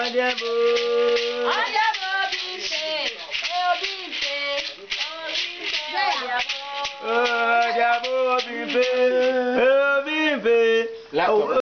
Oh, Ọjẹ́bó bí Oh, ṣe, òbí Oh, ṣe, òbí Oh, ṣe ìyàwó. Ọjẹ́bó bí ń ṣe, òbí ń ṣe.